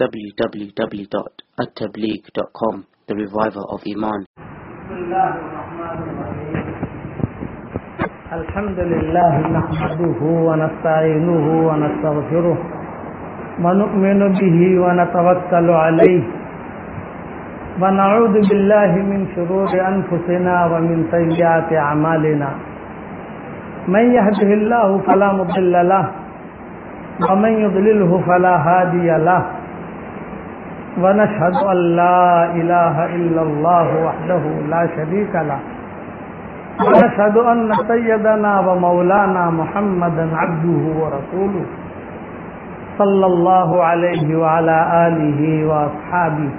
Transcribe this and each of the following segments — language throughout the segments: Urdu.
www.attableek.com The Reviver of Iman بسم الله الرحمن الرحيم الحمد لله نحمده ونستعينه ونستغفره ونؤمن به ونتوكل عليه ونعوذ بالله من شرور أنفسنا ومن سيئات أعمالنا من يهده الله فلا مضل له ومن يضلله فلا هادي له ونشهد أن لا إله إلا الله وحده لا شريك له. ونشهد أن سيدنا ومولانا محمدا عبده ورسوله صلى الله عليه وعلى آله وأصحابه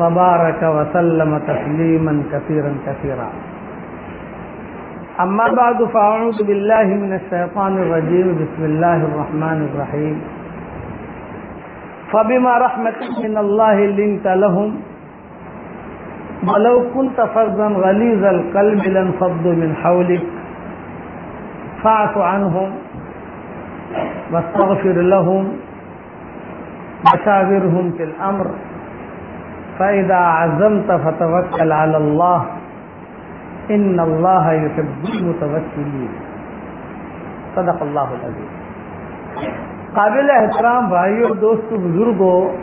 وبارك وسلم تسليما كثيرا كثيرا. أما بعد فأعوذ بالله من الشيطان الرجيم. بسم الله الرحمن الرحيم. فبما رحمة من الله لنت لهم ولو كنت فظا غليظ القلب لانفضوا من حولك فاعف عنهم واستغفر لهم وشاورهم في الأمر فإذا عزمت فتوكل على الله إن الله يحب المتوكلين صدق الله العظيم قابل احترام بھائیوں دوستو بزرگوں،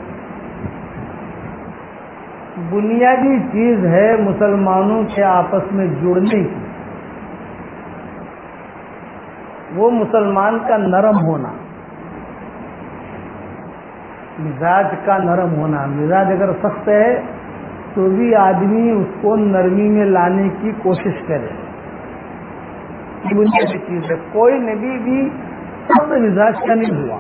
بنیادی چیز ہے مسلمانوں کے آپس میں جڑنے کی۔ وہ مسلمان کا نرم ہونا، مزاج کا نرم ہونا۔ مزاج اگر سخت ہے تو بھی آدمی اس کو نرمی میں لانے کی کوشش کرے۔ بنیادی چیز ہے۔ کوئی نبی بھی سخت مزاج کا نہیں ہوا۔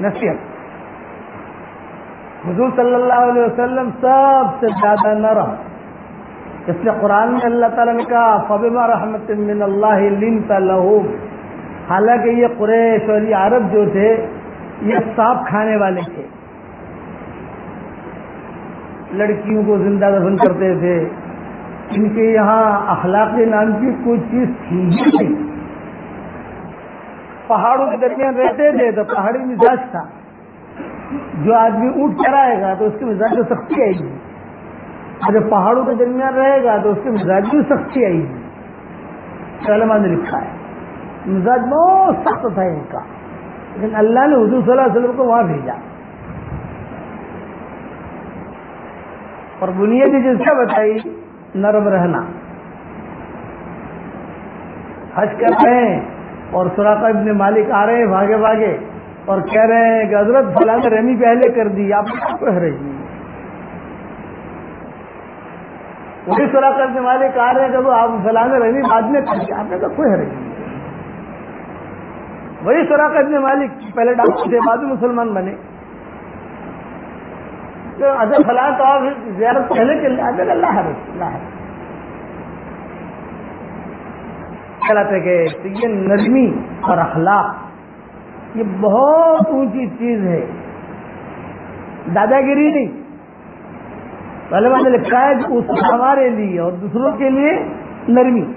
نصیحت۔ حضور صلی اللہ علیہ وسلم سب سے زیادہ نرم۔ اس لیے قرآن میں اللہ تعالیٰ نے کہا، فبما رحمت من اللہ لنت حالانکہ یہ قریش اور یہ عرب جو تھے، یہ سانپ کھانے والے تھے۔ لڑکیوں کو زندہ دفن کرتے تھے۔ ان کے یہاں اخلاق نام کی کوئی چیز تھی ہی نہیں۔ پہاڑوں کے درمیان رہتے تھے تو پہاڑی مزاج تھا۔ جو آدمی اونٹ چرائے گا تو اس کے مزاج میں سختی آئے گی۔ اور جب پہاڑوں کے درمیان رہے گا تو اس کے مزاج میں سختی آئے گی۔ کلمہ نے لکھا ہے۔ مزاج بہت سخت تھا ان کا۔ لیکن اللہ نے حضور صلی اللہ علیہ وسلم کو وہاں بھیجا۔ اور بنیادی چیز کیا بتائی۔ نرم رہنا۔ حج کر رہے ہیں اور سراقہ ابن مالک آ رہے ہیں بھاگے بھاگے اور کہہ رہے ہیں کہ حضرت فلاں رمی پہلے کر دی، آپ کو رہی؟ وہی سراقہ ابن مالک آ رہے ہیں کہ وہ آپ فلاں رمی بعد میں کر دی، آپ نے تو کوئی رہی؟ وہی سراقہ ابن مالک پہلے ڈاکٹر تھے، بعد میں مسلمان بنے۔ اگر فلاں تو آپ زیارت پہلے کے لیے، اگر اللہ حافظ اللہ حافظ کہلاتے کہ یہ نرمی اور اخلاق، یہ بہت اونچی چیز ہے۔ دادا گیری نہیں۔ پہلے میں نے لکھا ہے کہ اس ہمارے لیے اور دوسروں کے لیے نرمی۔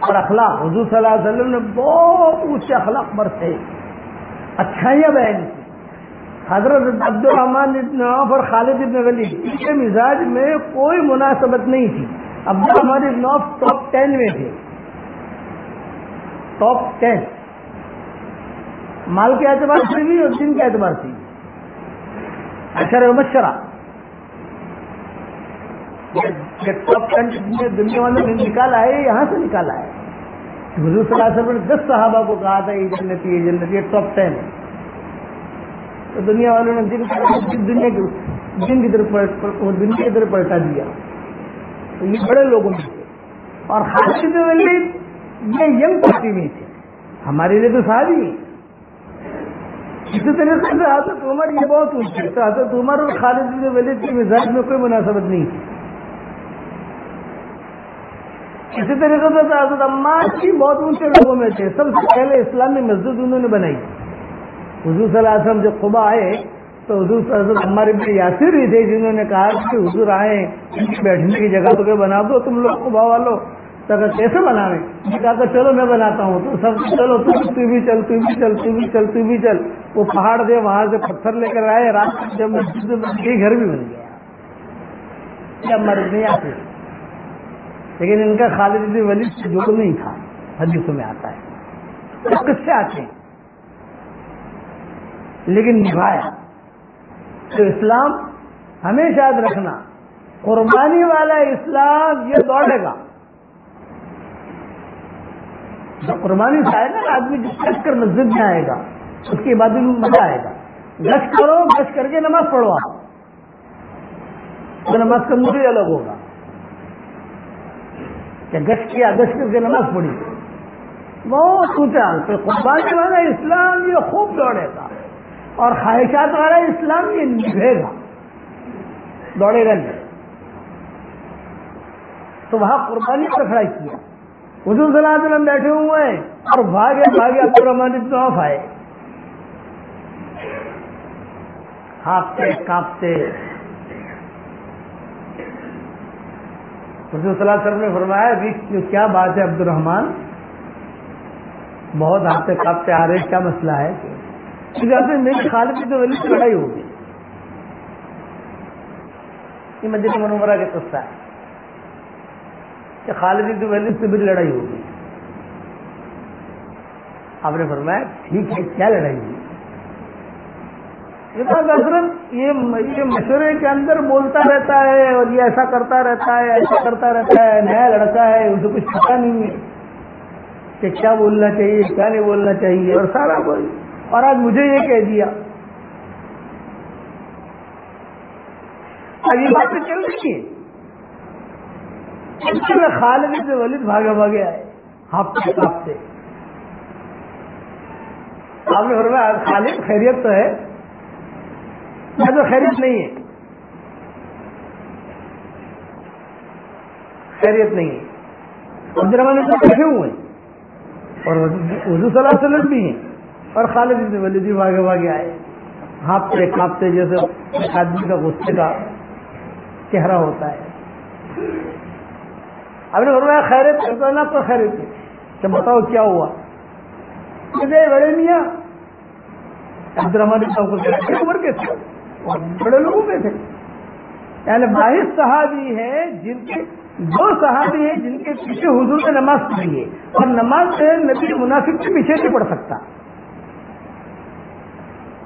اور اخلاق، حضور صلی اللہ علیہ وسلم نے بہت اونچے اخلاق برتے اچھائیاں بیان حضرت عبد الرحمان ابن عوف اور خالد ابن ولید ان کے مزاج میں کوئی مناسبت نہیں تھی۔ عبد الرحمان ابن عوف ٹاپ ٹین میں تھے۔ ٹاپ ٹین مال کے اعتبار سے بھی اور دن کے اعتبار سے۔ اشر مشرا ٹاپ ٹین دنیا والوں نے نکالا ہے یہاں سے نکالا ہے حضور صلی اللہ علیہ وسلم نے دس صحابہ کو کہا تھا، یہ جنتی یہ جنتی ٹاپ ٹین ہے تو دنیا والوں نے دن دنیا کی دن کی طرف دنیا کی طرف پلٹا دیا۔ تو یہ بڑے لوگوں میں تھے۔ اور خالد ولید یہ ینگ پارٹی میں تھے۔ ہمارے لیے تو صحابی اسی طریقے سے حضرت عمر یہ بہت اونچی تو حضرت عمر اور خالد ولید کی مزاج میں کوئی مناسبت نہیں تھی۔ اسی طریقے سے حضرت عمار کی بہت اونچے لوگوں میں تھے۔ سب سے پہلے اسلامی مسجد انہوں نے بنائی۔ حضور صلی اللہ علیہ وسلم جب قبا آئے تو حضور حضرت عمار ابن یاسر ہی تھے جنہوں نے کہا کہ حضور آئے، ان کی بیٹھنے کی جگہ تو بنا دو، تم لوگ قبا والو۔ تو کیسے بناویں؟ میں کہا کہ چلو میں بناتا ہوں۔ تو سب چلو، تو تو بھی چل، تو بھی چل، تو بھی چل، تو بھی چل۔ وہ پہاڑ دے، وہاں سے پتھر لے کر آئے۔ رات جب مسجد میں بن گئی گھر بھی بن گیا۔ یا مرض نہیں آتے لیکن ان کا خالد ولید سے جڑ نہیں تھا، حدیثوں میں آتا ہے۔ وہ کس سے آتے ہیں۔ لیکن نبھایا۔ تو اسلام ہمیشہ یاد رکھنا، قربانی والا اسلام یہ دوڑے گا۔ جو قربانی سے آئے گا، آدمی جس گش کر مسجد میں آئے گا، اس کی عبادت میں مزہ آئے گا۔ گش کرو گش کر کے نماز پڑھو آپ۔ تو نماز کا مجھے الگ ہوگا۔ کہ گش کیا گش کر کے نماز پڑھی۔ بہت اونچا تو قربانی والا اسلام یہ خوب دوڑے گا۔ اور خواہشات والا اسلام یہ نبھے گا۔ دوڑے گا نہیں تو وہاں قربانی پر کھڑا کیا حضور صلی اللہ علیہ وسلم بیٹھے ہوئے ہیں اور بھاگے بھاگے عبد الرحمان ابن عوف آئے۔ ہاپتے کاپتے حضور صلی اللہ علیہ وسلم نے فرمایا کہ کیا بات ہے عبد الرحمان بہت ہاتھتے کاپتے آ رہے، کیا مسئلہ ہے؟ کہ میری خالد کی تو ولی سے لڑائی ہوگی یہ مسجد منورہ کا قصہ ہے کہ خالد بن ولید سے بھی لڑائی ہوگی آپ نے فرمایا، ٹھیک ہے، کیا لڑائی ہوئی؟ حضرت یہ مشورے کے اندر بولتا رہتا ہے اور یہ ایسا کرتا رہتا ہے، ایسا کرتا رہتا ہے، نیا لڑکا ہے اسے کچھ پتا نہیں ہے کہ کیا بولنا چاہیے، کیا نہیں بولنا چاہیے اور سارا بول اور آج مجھے یہ کہہ دیا۔ اب یہ باتیں چل رہی ہیں خالد سے ولید بھاگے بھاگے آئے ہفتے ہفتے آپ نے فرمایا، خالد خیریت تو ہے۔ میں تو خیریت نہیں ہے۔ خیریت نہیں ہے۔ عبد الرحمان تو بیٹھے ہوئے اور حضور صلی اللہ علیہ وسلم بھی ہیں۔ اور خالد سے ولید بھاگے بھاگے آئے۔ ہاپتے کھاپتے جیسے ایک آدمی کا غصے کا چہرہ ہوتا ہے۔ اب نے فرمایا خیرت کرتا تو خیرت کہ اچھا، بتاؤ کیا ہوا؟ بڑے میاں۔ عبد الرحمان کو عمر کے تھے بڑے لوگوں میں تھے یعنی باعث صحابی ہے جن کے، دو صحابی ہیں جن کے پیچھے حضور نے نماز پڑھی ہے۔ اور نماز سے نبی مناسب کے پیچھے نہیں پڑھ سکتا۔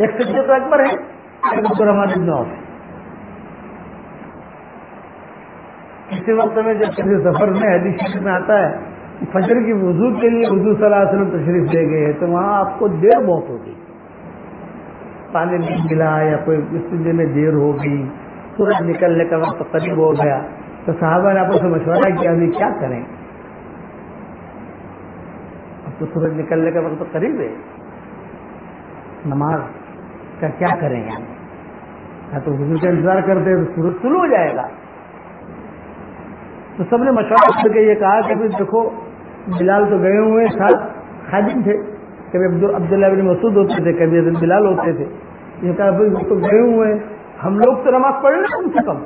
ایک سجدے تو اکبر ہے عبد الرحمان ابن عوف اسی وقت میں جب کسی سفر میں حدیث شریف میں آتا ہے، فجر کی وضو کے لیے وضو صلی اللہ علیہ وسلم تشریف لے گئے تو وہاں آپ کو دیر بہت ہوگی۔ پانی نہیں ملا یا کوئی اس میں دیر ہو گئی سورج نکلنے کا وقت قریب ہو گیا۔ تو صحابہ نے آپ سے مشورہ کیا ابھی کیا کریں؟ اب تو سورج نکلنے کا وقت قریب ہے۔ نماز کا کیا کریں یعنی یا تو حضور کا انتظار کرتے تو سورج شروع ہو جائے گا۔ تو سب نے مشورہ کر کے یہ کہا کہ دیکھو، بلال تو گئے ہوئے ساتھ خادم تھے۔ کبھی عبداللہ بن مسعود ہوتے تھے، کبھی عبد بلال ہوتے تھے۔ یہ کہا بھائی وہ تو گئے ہوئے ہم لوگ تو نماز پڑھ رہے کم سے کم۔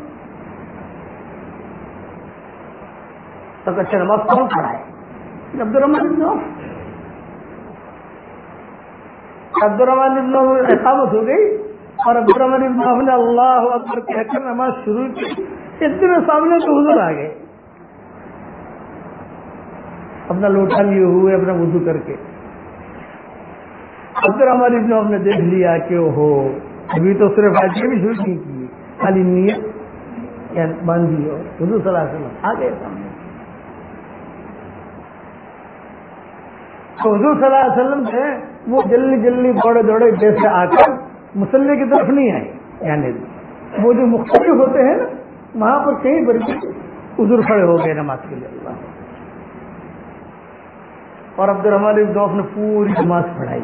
تک اچھا نماز کون پڑھائے عبد الرحمان عبد الرحمان ابن ہو گئی اور عبد الرحمان ابن نے اللہ اکبر کہہ کر نماز شروع کی۔ اتنے سامنے تو حضور آ گئے۔ اپنا لوٹا لیے ہوئے، اپنا وضو کر کے۔ اب پھر ہماری جاب نے دیکھ لیا کہ ہو ابھی تو صرف ایسے بھی شروع نہیں کی، خالی نیت یا باندھی ہو حضور صلی اللہ علیہ وسلم آ گئے سامنے۔ تو حضور صلی اللہ علیہ وسلم سے وہ جلدی جلدی دوڑے دوڑے جیسے آ کر مسلح کی طرف نہیں آئے یعنی وہ جو مختلف ہوتے ہیں نا، وہاں پر کہیں پر حضور کھڑے ہو گئے نماز کے لیے اللہ۔ اور عبد الرحمان ابن نے پوری نماز پڑھائی۔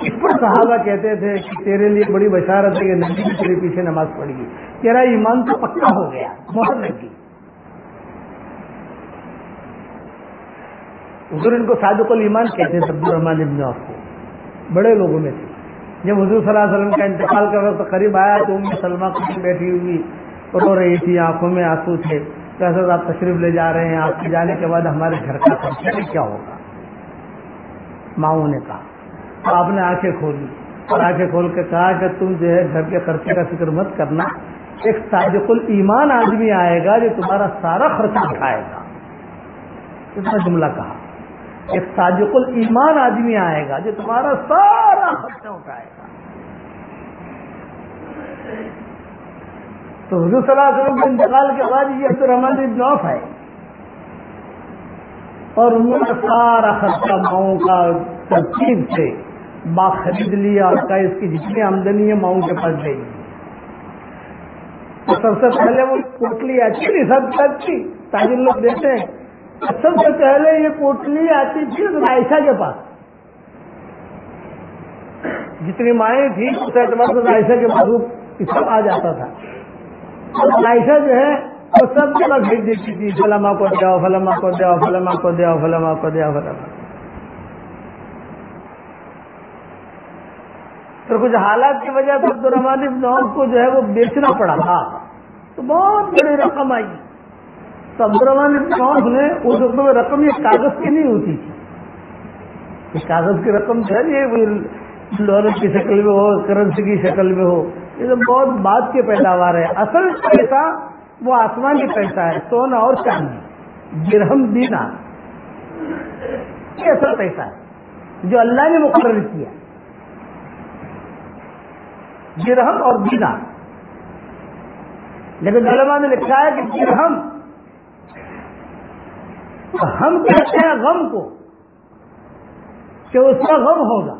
اس پر صحابہ کہتے تھے کہ تیرے لیے بڑی بشارت ہے کہ نبی تیرے پیچھے نماز پڑھی گی تیرا ایمان تو پکا ہو گیا، مہر لگی حضور ان کو صادق الایمان کہتے تھے عبد الرحمان ابن عوف کو۔ بڑے لوگوں میں تھے۔ جب حضور صلی اللہ علیہ وسلم کا انتقال کا وقت قریب آیا تو ام سلمہ کو بیٹھی ہوئی رو رہی تھی، آنکھوں میں آنسو تھے۔ کیسے آپ تشریف لے جا رہے ہیں، آپ کے جانے کے بعد ہمارے گھر کا خرچہ کیا ہوگا؟ ماؤں نے کہا۔ تو آپ نے آنکھیں کھولی اور آنکھیں کھول کے کہا کہ تم جو ہے گھر کے خرچے کا فکر مت کرنا، ایک صادق الایمان آدمی آئے گا جو تمہارا سارا خرچہ اٹھائے گا۔ اتنا جملہ کہا۔ ایک صادق الایمان آدمی آئے گا جو تمہارا سارا خرچہ اٹھائے گا۔ تو حضور صلی اللہ علیہ وسلم کے انتقال کے بعد یہ عبد الرحمان بن عوف ہے اور انہوں نے سارا خرچہ ماؤں کا ترتیب سے با خرید لیا اور کا اس کی جتنی آمدنی ہے ماؤں کے پاس گئی تو سب سے پہلے وہ پوٹلی آتی تھی سب تک تاجر لوگ دیتے ہیں۔ سب سے پہلے یہ پوٹلی آتی تھی عائشہ کے پاس۔ جتنی مائیں تھی اس اعتبار سے عائشہ کے پاس سب آ جاتا تھا۔ عائشہ جو ہے، وہ سب جگہ بھیج دیتی تھی فلما کو دیا فلما کو دیا فلما کو دیا فلما کو دیا فلما تو کچھ حالات کی وجہ سے عبد الرحمان ابن کو جو ہے وہ بیچنا پڑا۔ تھا تو بہت بڑی رقم آئی۔ تو عبد الرحمان ابن عوف نے اس وقت میں رقم یہ کاغذ کی نہیں ہوتی تھی۔ یہ کاغذ کی رقم جو ہے یہ ڈالر کی شکل میں ہو، کرنسی کی شکل میں ہو، یہ تو بہت بات کی پیداوار ہے اصل پیسہ وہ آسمانی پیسہ ہے، سونا اور چاندی گرہم دینا۔ یہ اصل پیسہ ہے، جو اللہ نے مقرر کیا۔ گرہم اور دینا۔ لیکن علماء نے لکھا ہے کہ گرہم ہم کہتے ہیں غم کو کہ اس کا غم ہوگا؟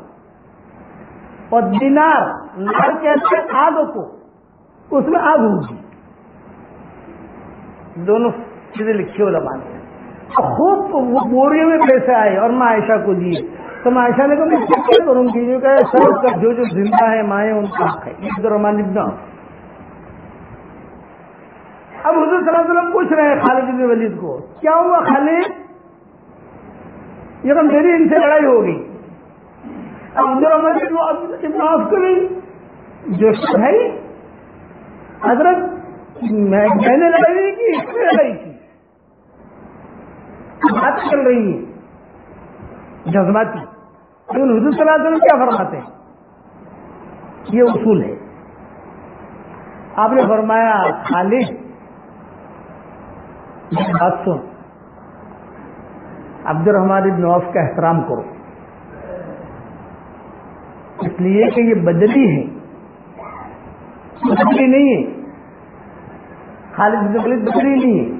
اور دینار نار کہتے ہیں آگ کو اس میں آگ ہوگی۔ دونوں چیزیں لکھی ہو علماء نے خوب وہ بوریوں میں پیسے آئے اور میں عائشہ کو دیے۔ تو میں عائشہ نے کہا میں کیا کروں؟ گی جو کہ سب کا جو جو زندہ ہے مائیں، ان کا حق ہے۔ عبد الرحمان ابن اب حضور صلی اللہ علیہ وسلم پوچھ رہے ہیں خالد بن ولید کو، کیا ہوا خالد؟ یہ تو میری ان سے لڑائی ہو گئی اب عبد الرحمان ابن کو بھی جو ہے حضرت، میں نے لڑائی نہیں کی، اس نے لڑائی کی۔ بات چل رہی ہے؟ جذباتی۔ لیکن حضور صلی اللہ علیہ وسلم کیا فرماتے ہیں؟ یہ اصول ہے۔ آپ نے فرمایا، خالد بات سن۔ عبد الرحمان ابن عوف کا احترام کرو۔ اس لیے کہ یہ بدلی ہے بدلی نہیں ہے خالد بن ولید بدلی نہیں ہے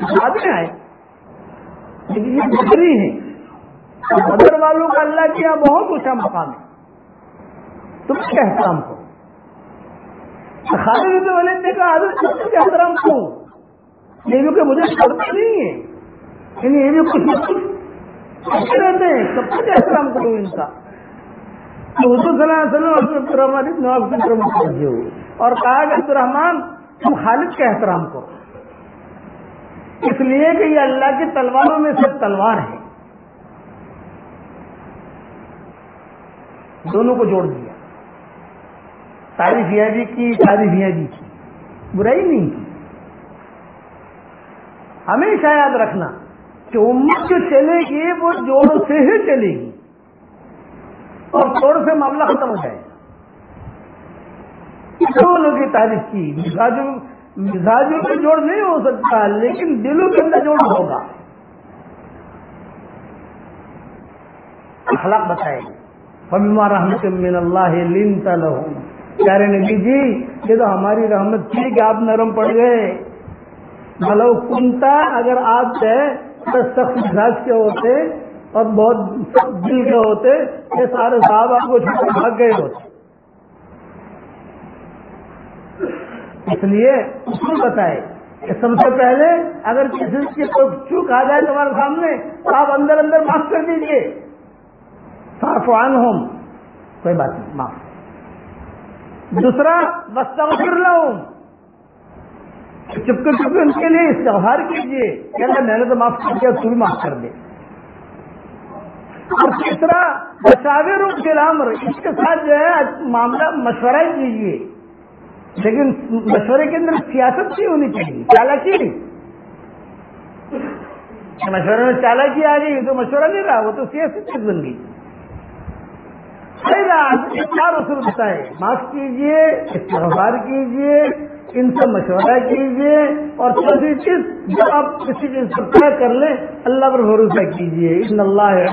بعد میں آئے۔ لیکن یہ بدری ہے بدر والوں کا اللہ کے یہاں بہت اونچا مقام ہے۔ تم کیا احترام کرو۔ خالد بن ولید نے کہا، حضرت تم کیا احترام کرو یہ کہ مجھے شرط نہیں ہے۔ یعنی یہ بھی کچھ اچھے رہتے ہیں۔ سب کچھ احترام کرو ان کا۔ تو حضور صلی اللہ علیہ وسلم عبد الرحمان نواب کی طرف متوجہ ہوئے اور کہا کہ عبد الرحمان تم خالد کا احترام کرو۔ اس لیے کہ یہ اللہ کی تلواروں میں سے تلوار ہے۔ دونوں کو جوڑ دیا۔ تعریف یہ بھی کی، تعریف یہ بھی کی۔ برائی نہیں۔ ہمیشہ یاد رکھنا کہ امت جو چلے گی وہ جوڑ سے ہی چلے گی اور توڑ سے معاملہ ختم ہو جائے گا۔ دونوں کی تعریف کی۔ مزاجوں مزاجوں میں جوڑ نہیں ہو سکتا، لیکن دلوں کے اندر جوڑ ہوگا۔ اخلاق بتائے گی فبما رحمت من اللہ لنت لهم۔ کہہ رہے نبی جی یہ تو ہماری رحمت تھی کہ آپ نرم پڑ گئے۔ مطلب ملو کنتا اگر آپ گئے تو سخت مزاج کے ہوتے اور بہت سخت دل کے ہوتے، یہ سارے صاحب آپ کو چھوڑ بھاگ گئے ہوتے۔ اس لیے اصول بتائے کہ سب سے پہلے اگر کسی کی کوئی چوک آ جائے تمہارے سامنے، تو آپ اندر اندر معاف کر دیجیے صافوان ہوم کوئی بات نہیں، معاف۔ دوسرا بستغفر لہم چپکے چپکے ان کے لیے استغفار کیجیے کہ اللہ میں نے تو معاف کر دیا، تو بھی معاف کر دے۔ اور تیسرا بچاوے روپ کے اس کے ساتھ جو ہے، معاملہ مشورہ کیجیے لیکن مشورے کے اندر سیاست نہیں ہونی چاہیے، چالاکی نہیں۔ مشورے میں چالاکی آ گئی تو مشورہ نہیں رہا، وہ تو سیاست چیز بن گئی چار اصول بتائے معاف کیجیے استغفار کیجیے ان سے مشورہ کیجیے اور چوتھی چیز جو آپ کسی چیز کو طے کر لیں، اللہ پر بھروسہ کیجیے ان اللہ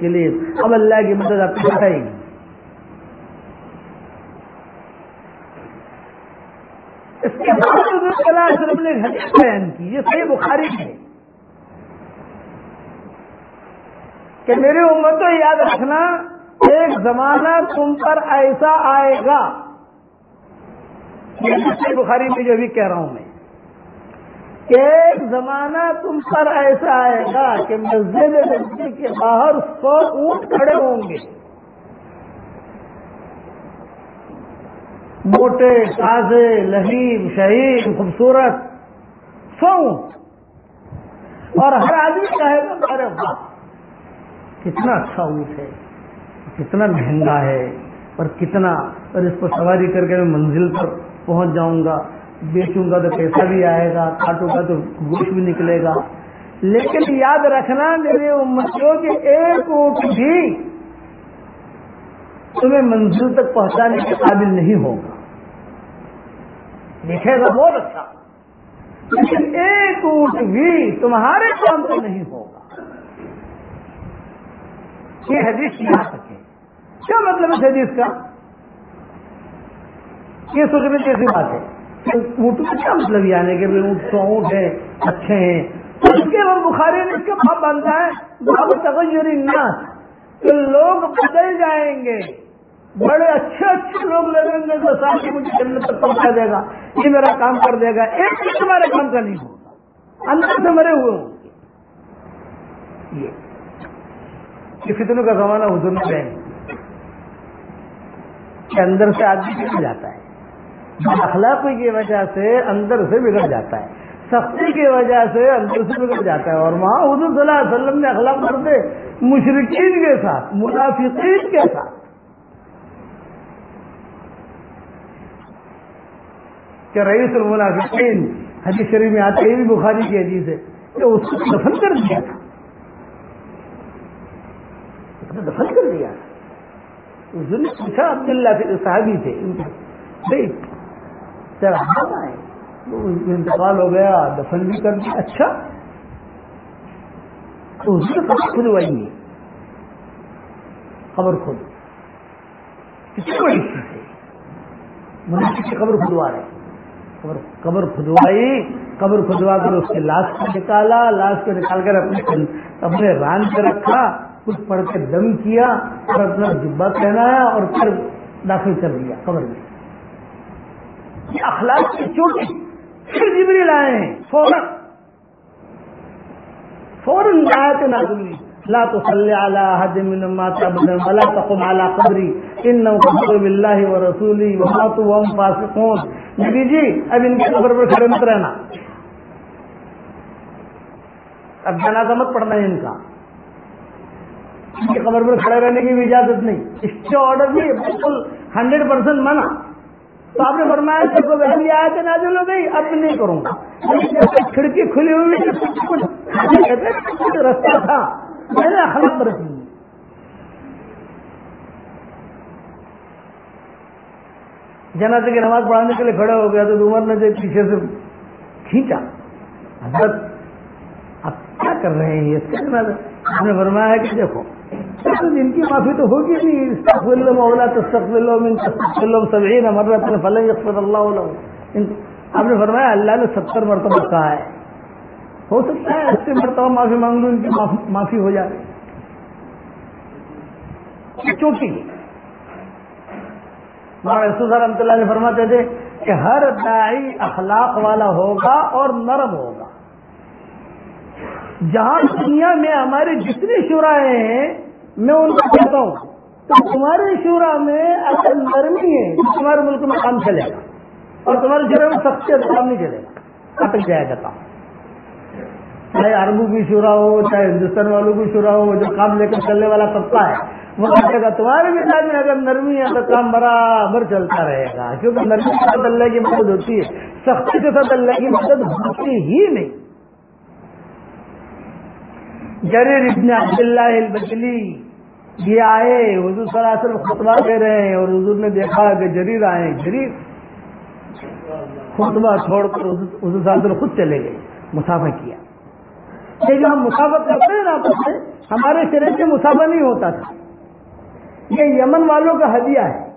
کے لیے اب اللہ کی مدد آپ کو بتائے گی۔ اس کے بعد صرف نے حدیث بیان کی، یہ صحیح بخاری ہے۔ کہ میری امت تو یاد رکھنا، ایک زمانہ تم پر ایسا آئے گا۔ بخاری میں جو بھی کہہ رہا ہوں میں کہ ایک زمانہ تم پر ایسا آئے گا کہ مسجد مسجد کے باہر سو اونٹ کھڑے ہوں گے۔ موٹے، تازے، لہیم شہید خوبصورت، سو اونٹ۔ اور ہر آدمی کہے گا، ارے واہ، کتنا اچھا اونٹ ہے، کتنا مہنگا ہے اور کتنا اور اس کو سواری کر کے میں منزل پر پہنچ جاؤں گا۔ بیچوں گا تو پیسہ بھی آئے گا کاٹوں گا تو گوشت بھی نکلے گا۔ لیکن یاد رکھنا میرے امتوں کے ایک اونٹ بھی تمہیں منزل تک پہنچانے کے قابل نہیں ہوگا۔ دیکھے گا بہت اچھا لیکن ایک اونٹ بھی تمہارے کام سے نہیں ہوگا۔ یہ حدیث یہاں تک ہے کیا مطلب ہے حدیث کا؟ یہ سوچنے جیسی بات ہے اونٹ کا کیا مطلب یہ آنے کے اونٹ سو اونٹ ہے اچھے ہیں۔ اس کے بعد بخاری نے اس کا بھاپ باندھا ہے بابو تغیر ناس کہ لوگ بدل جائیں گے۔ بڑے اچھے اچھے لوگ لگیں گے، جو ساتھ مجھے جنت تک پہنچا دے گا۔ یہ میرا کام کر دے گا۔ ایک بھی تمہارے کام کا نہیں ہوگا۔ اندر سے مرے ہوئے ہوں گے۔ یہ۔ فتنوں کا زمانہ حضور میں کہ اندر سے آدمی بگڑ جاتا ہے؟ اخلاقی کی وجہ سے اندر سے بگڑ جاتا ہے، سختی کی وجہ سے اندر سے بگڑ جاتا ہے، اور وہاں حضور صلی اللہ علیہ وسلم نے اخلاق کرتے مشرقین کے ساتھ، منافقین کے ساتھ۔ کہ رئیس المنافقین، حدیث شریف میں آتے یہ بھی بخاری کی حدیث ہے کہ اس کو دفن کر دیا تھا۔ دفن کر دیا اس نے پوچھا عبد اللہ کے صحابی تھے تیرا ہے۔ انتقال ہو گیا، دفن بھی کر دیا۔ اچھا۔ تو اس نے خبر کھلوائی خبر کھول۔ کتنی بڑی چیز ہے۔ مناسب کی خبر کھلوا رہے۔ خبر قبر کھدوائی قبر کھدوا کر اس کی لاش کو نکالا۔ لاش کو نکال کر اپنے اپنے ران پہ رکھا۔ کچھ پڑھ کے دم کیا اور اپنا جبا پہنایا اور پھر داخل کر دیا۔ قبر میں یہ اخلاق کی چوٹی پھر جبری لائے ہیں، فوراً۔ فوراً آیت نازل لا تصلي على احد من مات ابدا ولا تقم على قبري انه كفر بالله ورسوله وماتوا وهم فاسقون۔ نبی جی اب ان کی قبر پر کھڑے مت رہنا۔ اب جنازہ مت پڑھنا ہے ان کا۔ ان کی قبر پر کھڑے رہنے کی بھی اجازت نہیں۔ اس کے آرڈر بھی بالکل ہنڈریڈ پرسینٹ منع۔ تو آپ نے فرمایا کہ کو ویسے آیا تھا نازل ہو گئی، اب نہیں کروں گا۔ یعنی کھڑکی کھلی ہوئی رستہ تھا۔ میں نے اخلاق برتی جنازے کی نماز پڑھانے کے لیے کھڑے ہو گیا تو عمر نے پیچھے سے کھینچا۔ حضرت، آپ کیا کر رہے ہیں یہ؟ اس کے جنازہ۔ آپ نے فرمایا ہے کہ دیکھو ان کی معافی تو ہوگی نہیں استغفر مولا تستغفر لهم من تستغفر لهم 70 مرة فلن آپ نے فرمایا اللہ نے ستر مرتبہ کہا ہے۔ ہو سکتا ہے اسی مرتبہ معافی مانگ لوں، ان کی معافی ہو جائے۔ چوٹی رسول رحمۃ اللہ نے فرماتے تھے کہ ہر دائی اخلاق والا ہوگا اور نرم ہوگا۔ جہاں دنیا میں ہماری جتنی شرائیں ہیں میں ان کو کہتا ہوں تو تمہاری شورا میں اگر نرمی ہے تمہارے ملک میں کام چلے گا اور تمہارے شورا میں سختی ہے تو کام نہیں چلے گا۔ اٹک جائے گا کام چاہے عربوں کی شورا ہو، چاہے ہندوستان والوں کی شورا ہو، جو کام لے کر چلنے والا طبقہ ہے، وہ کہتے گا تمہارے مزاج میں اگر نرمی ہے تو کام برابر چلتا رہے گا، کیونکہ نرمی کے ساتھ اللہ کی مدد ہوتی ہے، سختی کے ساتھ اللہ کی مدد ہوتی ہی نہیں۔ جریر ابن عبداللہ البجلی یہ آئے، حضور صلی اللہ علیہ وسلم خطبہ دے رہے ہیں اور حضور نے دیکھا کہ جریر آئے، جریر۔ خطبہ چھوڑ کر حضور صلی اللہ علیہ وسلم خود چلے گئے مسافر کیا۔ یہ جو ہم مسافر کرتے ہیں نا آپس میں ہمارے شریر سے مسافر نہیں ہوتا تھا۔ یہ یمن والوں کا ہدیہ ہے۔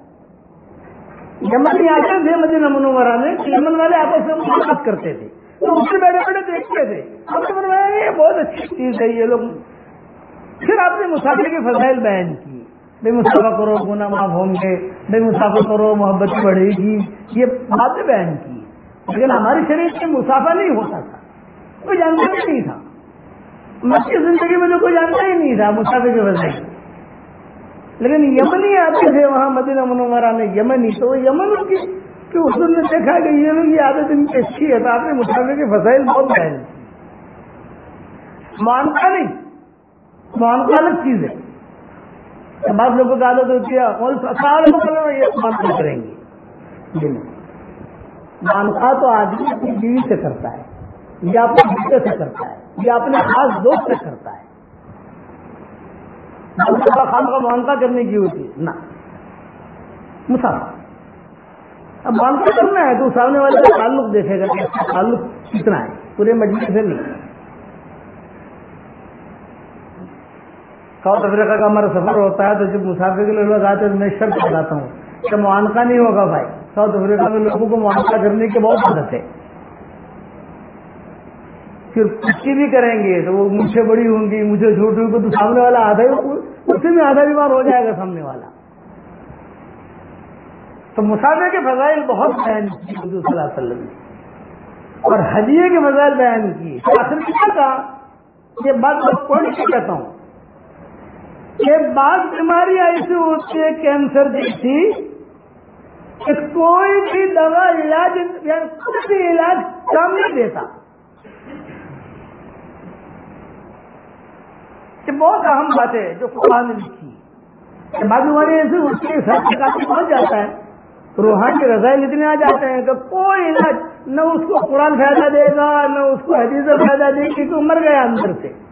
یمن میں آتے تھے مدینہ منورہ میں یمن والے آپس میں ملاقات کرتے تھے۔ تو اس سے بیٹھے بیٹھے دیکھتے تھے۔ ہم نے بنوایا یہ بہت اچھی چیز ہے، یہ لوگ پھر آپ نے مسافر کے فضائل بیان کی۔ بے مسافر کرو گنا معاف ہوں گے۔ بے مسافر کرو، محبت بڑھے گی۔ یہ باتیں بیان کی۔ لیکن ہمارے شریر سے مسافر نہیں ہوتا تھا۔ کوئی جانتا ہی نہیں تھا۔ مکی زندگی میں تو کوئی جانتا ہی نہیں تھا مسافر کے فضائل۔ لیکن یمنی آتے تھے وہاں مدینہ منورہ میں، یمنی۔ تو وہ یمن کی کہ اس نے دیکھا کہ یہ لوگ یہ عادت ان کی اچھی ہے؟ تو آپ نے مسافر کے فضائل بہت بیان کی۔ مانتا نہیں۔ مانتا الگ چیز ہے۔ بعض لوگوں کی عادت ہوتی ہے اور یہ مانتا کریں گے۔ جی یہ مانتا تو آدمی اپنی بیوی سے کرتا ہے، یا اپنے بیٹے سے کرتا ہے، یا اپنے خاص دوست سے کرتا ہے۔ خان کا مانتا کرنے کی ہوتی ہے۔ نہ۔ مسافر۔ اب مانتا کرنا ہے تو سامنے والے کا تعلق دیکھے گا کہ تعلق کتنا ہے۔ پورے مجلس سے نہیں۔ ساؤتھ افریقہ کا ہمارا سفر ہوتا ہے تو جب مسافر کے لوگ آتے ہیں تو میں شرط بتاتا ہوں کہ معانقہ نہیں ہوگا بھائی۔ ساؤتھ افریقہ میں لوگوں کو معانقہ کرنے کی بہت عادت ہے۔ پھر کچھ بھی کریں گے تو وہ مجھ سے بڑی ہوں گی، مجھے چھوٹی ہوں گی تو سامنے والا آدھا ہی اسی میں آدھا بیمار ہو جائے گا سامنے والا۔ تو مسافر کے فضائل بہت بیان کی حضور صلی اللہ علیہ وسلم نے۔ اور حجیے کے فضائل بیان کی آخر کیا تھا یہ بات میں کون سی کہتا ہوں۔ کہ بعض بیماریاں ایسی ہوتی ہے کینسر جیسی، کہ کوئی بھی دوا علاج یا کوئی بھی علاج کام نہیں دیتا۔ کہ بہت اہم بات ہے جو قرآن نے لکھی۔ کہ بعض بیماریاں ایسی ہوتی ہے سر کافی پہنچ جاتا ہے۔ روحان رضائل اتنے آ جاتے ہیں کہ کوئی علاج نہ اس کو قرآن فائدہ دے گا، نہ اس کو حدیث فائدہ دے گی تو مر گیا اندر سے۔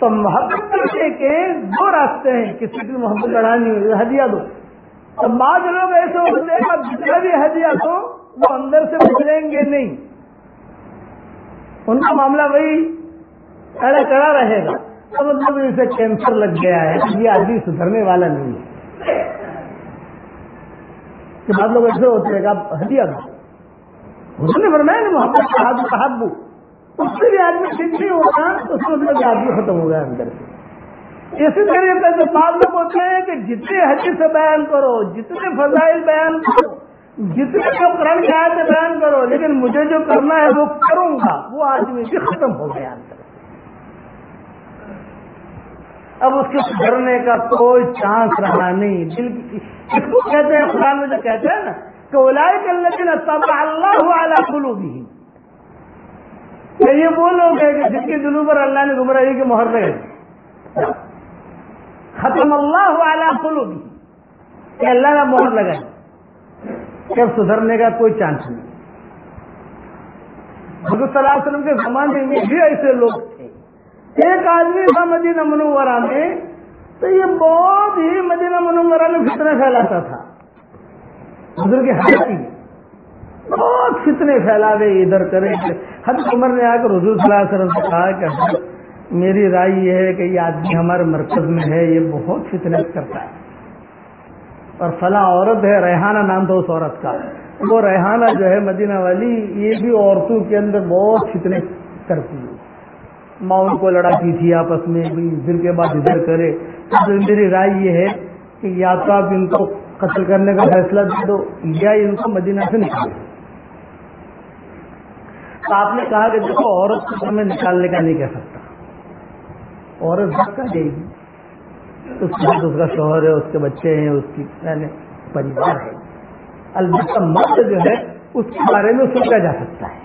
تو محبت کرنے کے دو راستے ہیں۔ کسی کی محبت لڑانی ہدیہ دو۔ تو بعض لوگ ایسے ہوتے ہیں جتنا بھی ہدیہ دو، وہ اندر سے بدلیں گے نہیں۔ ان کا معاملہ وہی اڑا چڑا رہے گا۔ تو مطلب اسے کینسر لگ گیا ہے۔ یہ آدمی سدھرنے والا نہیں ہے۔ کہ بعض لوگ ایسے ہوتے ہیں کہ آپ ہدیہ دو۔ حضور نے فرمایا کہ محبت صاحب صاحب اس سے بھی آدمی ٹھیک نہیں ہوگا تو اس مطلب آدمی ختم ہو گیا اندر سے۔ اسی طریقے سے بعض لوگ ہوتے ہیں کہ جتنے حدیث سے بیان کرو، جتنے فضائل بیان کرو، جتنے جو قرآن کی آیت بیان کرو، لیکن مجھے جو کرنا ہے وہ کروں گا، وہ آدمی بھی ختم ہو گیا اندر اب اس کے سدھرنے کا کوئی چانس رہا نہیں۔ دل اس کو کہتے ہیں، قرآن میں جو کہتے ہیں نا کہ اولائی کل اللہ والا کہ یہ وہ لوگ ہیں کہ جن کے دلوں پر اللہ نے گمراہی کے مہر لگے ختم اللہ والا کلو کہ اللہ کا مہر لگائے کہ اب سدھرنے کا کوئی چانس نہیں۔ حضرت صلی اللہ علیہ وسلم کے زمانے میں بھی ایسے لوگ تھے۔ ایک آدمی تھا مدینہ منورہ میں، تو یہ بہت ہی مدینہ منورہ میں فتنے پھیلاتا تھا۔ حضور کی حالت بہت فتنے پھیلاوے، ادھر کرے حضرت عمر نے آ کر حضور صلی اللہ علیہ وسلم سے کہا کہ حضرت میری رائے یہ ہے کہ یہ آدمی ہمارے مرکز میں ہے، یہ بہت فتنے کرتا ہے۔ اور فلاں عورت ہے، ریحانہ نام تھا اس عورت کا۔ وہ ریحانہ جو ہے مدینہ والی، یہ بھی عورتوں کے اندر بہت فتنے کرتی ہے۔ ماں ان کو لڑاتی تھی آپس میں ادھر کے بعد ادھر کرے۔ تو میری رائے یہ ہے کہ یا تو آپ ان کو قتل کرنے کا فیصلہ دے دو، یا ان کو مدینہ سے نکال تو آپ نے کہا کہ دیکھو، عورت کو ہمیں نکالنے کا نہیں کہہ سکتا۔ عورت بس کا جائے گی اس کے بعد اس کا شوہر ہے، اس کے بچے ہیں، اس کی پریوار ہے۔ البتہ مرد جو ہے، اس کے بارے میں سوچا جا سکتا ہے۔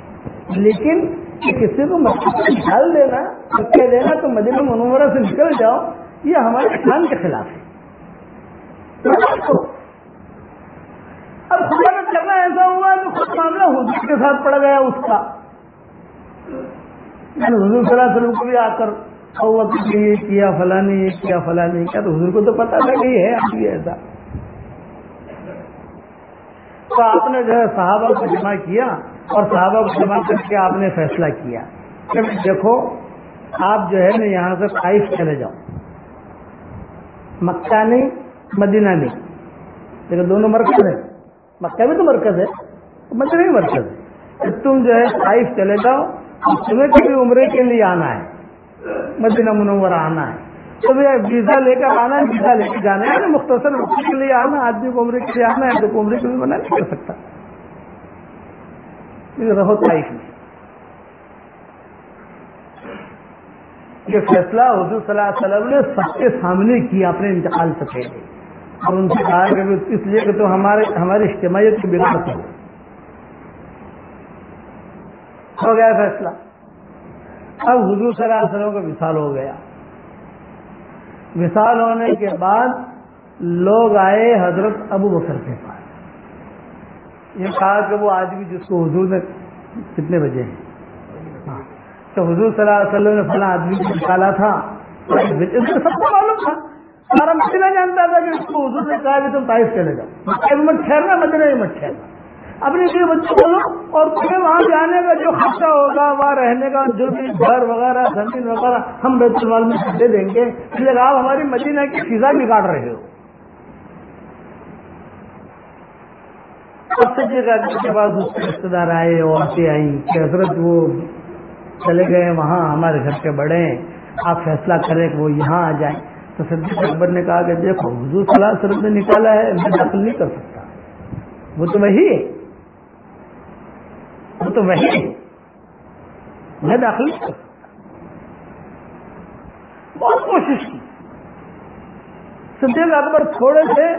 لیکن کسی کو مکہ سے نکال دینا کہہ دینا تو مدینہ منورہ سے نکل جاؤ، یہ ہمارے اسلام کے خلاف ہے۔ اب خدا کرنا ایسا ہوا تو خود معاملہ حضور کے ساتھ پڑ گیا اس کا۔ یعنی حضور صلی اللہ علیہ وسلم کو بھی آ کر یہ کیا فلاں نے یہ کیا فلاں نے کیا تو حضور کو تو پتا تھا کہ یہ ہے ابھی ایسا۔ تو آپ نے جو ہے صحابہ کو جمع کیا اور صحابہ کو جمع کر کے آپ نے فیصلہ کیا۔ کہ دیکھو، آپ جو ہے نا یہاں سے طائف چلے جاؤ مکہ نہیں، مدینہ نہیں۔ لیکن دونوں مرکز ہیں۔ مکہ بھی تو مرکز ہے، مدینہ بھی مرکز ہے۔ تم جو ہے طائف چلے جاؤ تمہیں کبھی عمرے کے لیے آنا ہے؟ مدینہ منورہ آنا ہے۔ تو ویزا لے کر آنا ہے، ویزا لے کے جانا ہے۔ یعنی مختصر وقت کے لیے آنا آدمی کو عمرے کے لیے آنا ہے تو عمرے کے لیے منع نہیں کر سکتا۔ رہو طائف میں۔ یہ فیصلہ حضور صلی اللہ علیہ وسلم نے سب کے سامنے کیا اپنے انتقال سے پہلے۔ اور ان سے کہا کہ اس لیے کہ تو ہمارے، ہماری اجتماعیت کی بنا ہو ہو گیا فیصلہ۔ اب حضور صلی اللہ علیہ وسلم کا مثال ہو گیا۔ مثال ہونے کے بعد لوگ آئے حضرت ابو بکر کے پاس۔ یہ کہا کہ وہ آدمی جس کو حضور نے کتنے بجے ہیں؟ ہاں۔ تو حضور صلی اللہ علیہ وسلم نے فلاں آدمی کو نکالا تھا۔ سب کو معلوم تھا۔ سارا مدینہ جانتا تھا کہ اس کو حضور نے کہا کہ تم طائف چلے جاؤ۔ مت ٹھہرنا، مدینہ میں مت ٹھہرنا۔ اپنے لیے بچوں کو اور تمہیں وہاں جانے کا جو خرچہ ہوگا، وہاں رہنے کا جو بھی گھر وغیرہ، زمین وغیرہ، ہم بیت المال میں دے دیں گے۔ اس لیے آپ ہماری مدینہ کی فضا بگاڑ رہے ہو۔ سب سے کے بعد اس کے رشتے دار آئے عورتیں آئیں کہ حضرت وہ چلے گئے، وہاں ہمارے گھر کے بڑے آپ فیصلہ کریں کہ وہ یہاں آ جائیں۔ تو صدیق اکبر نے کہا کہ دیکھو، حضور صلی اللہ علیہ وسلم نے نکالا ہے، میں داخل نہیں کر سکتا۔ وہ تو وہی ہے۔ وہ تو وہی میں داخل نہیں کر سکتا بہت کوشش کی۔ صدیق اکبر تھوڑے سے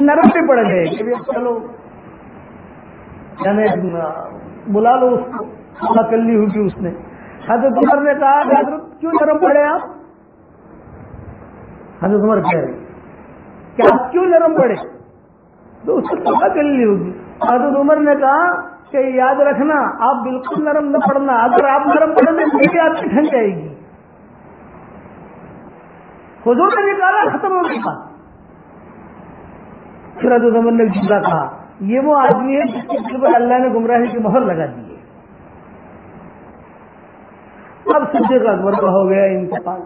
نرم بھی پڑ گئے کہ چلو۔ یعنی بلا لو اس کو۔ اللہ کر لی ہوگی اس نے۔ حضرت عمر نے کہا کہ حضرت کیوں نرم پڑے آپ؟ حضرت عمر کہہ رہے کہ آپ کیوں نرم پڑے؟ تو اس کو پتا کر لی ہوگی حضرت عمر نے کہا کہ یاد رکھنا، آپ بالکل نرم نہ پڑنا اگر آپ نرم پڑیں گے میری آپ کی ٹھنڈ جائے گی۔ حضور نے نکالا ختم ہو گئی بات پھر حضرت عمر نے جملہ کہا۔ یہ وہ آدمی ہے جس کے دل پر اللہ نے گمراہی کی مہر لگا دی ہے۔ اب صدیق اکبر کا ہو گیا انتقال۔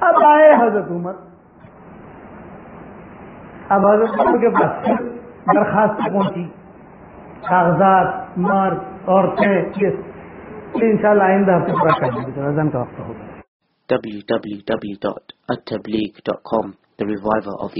اب آئے حضرت عمر۔ اب حضرت عمر کے پاس درخواست پہنچی۔ کاغذات مارک عورتیں ان شاء اللہ آئندہ ہفتے پورا کر دیں گے رضان کا وقت ہوگا۔ www.attableek.com The Reviver of